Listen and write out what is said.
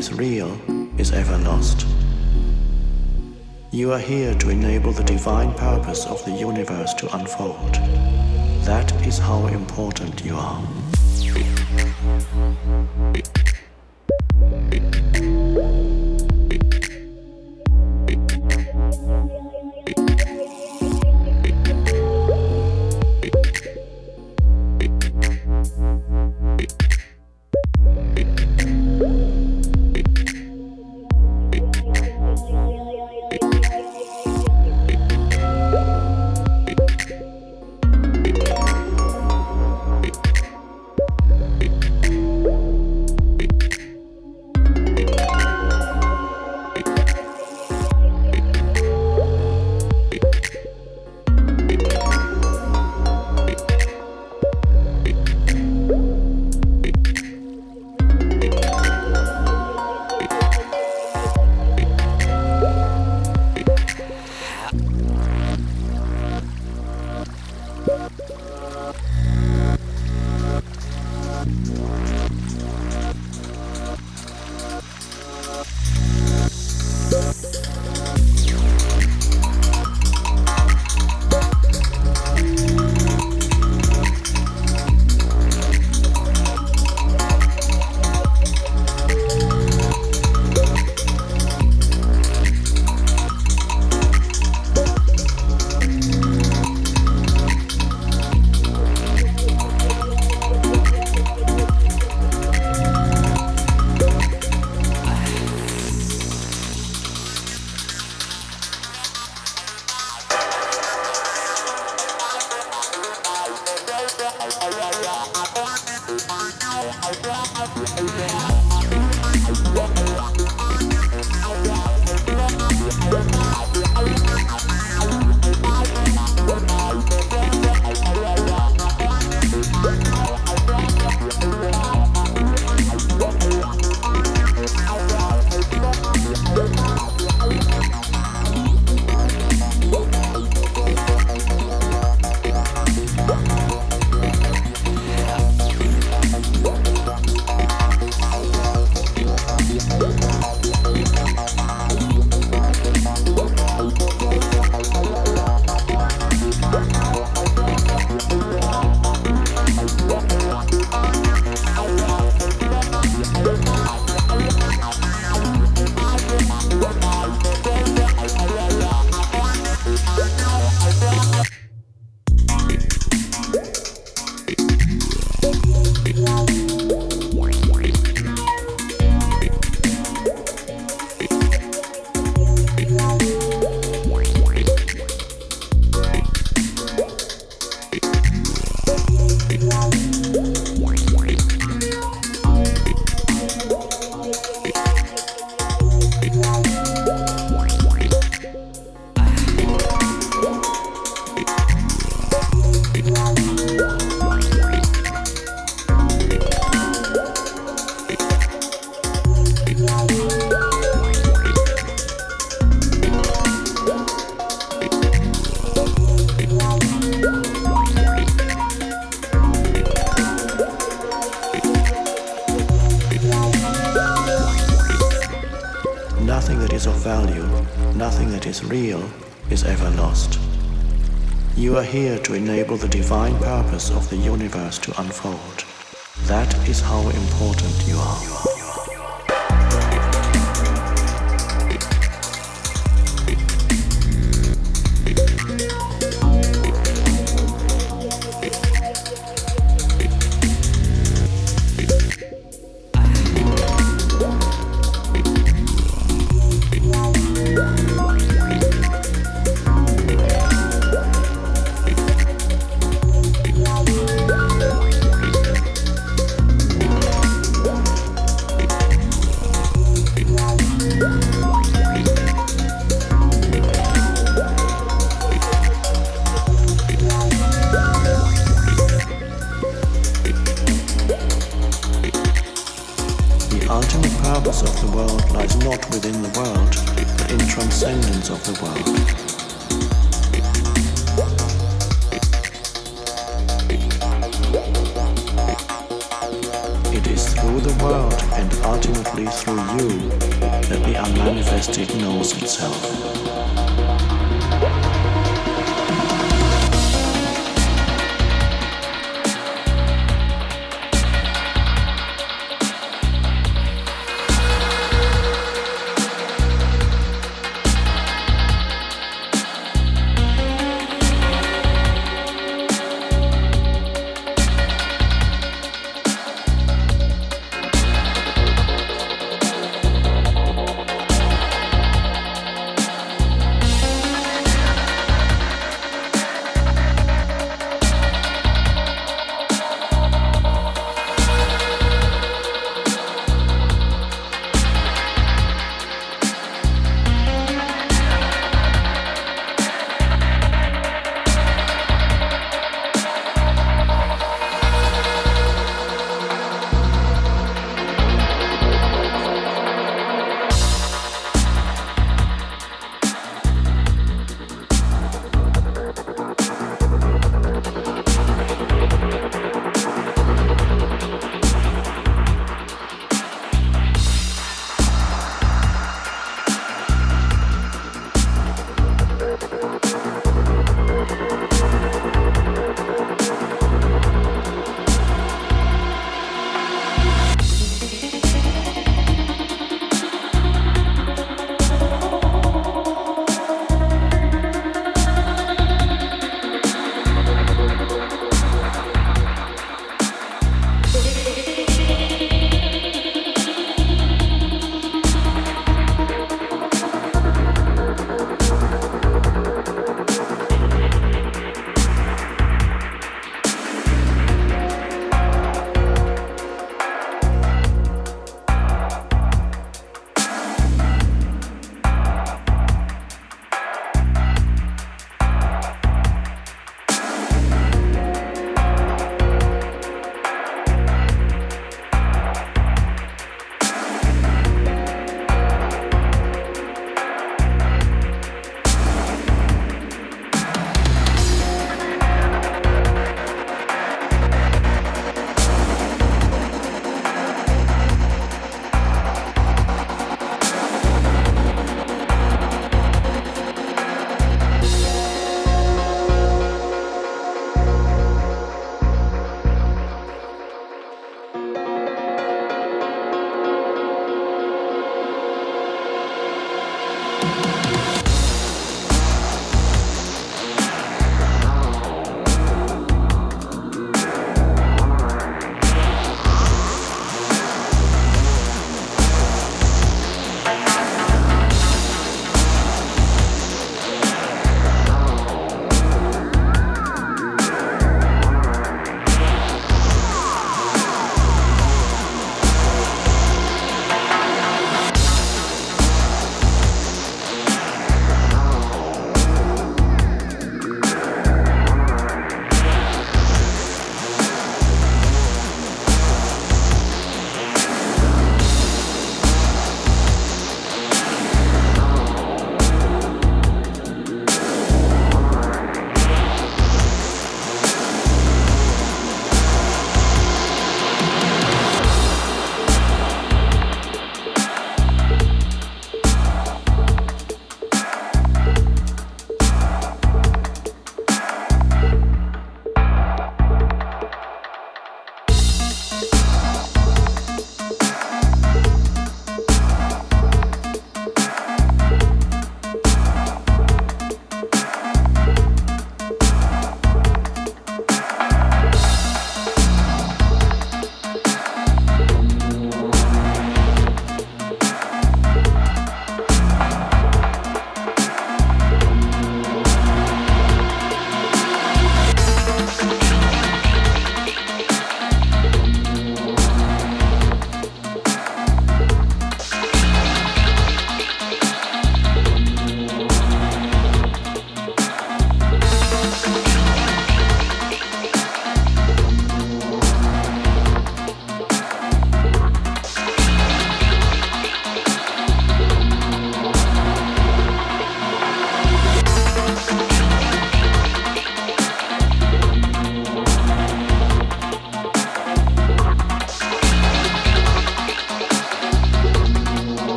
is real is ever lost. You are here to enable the divine purpose of the universe to unfold. That is how important you are. Divine purpose of the universe to unfold. That is how important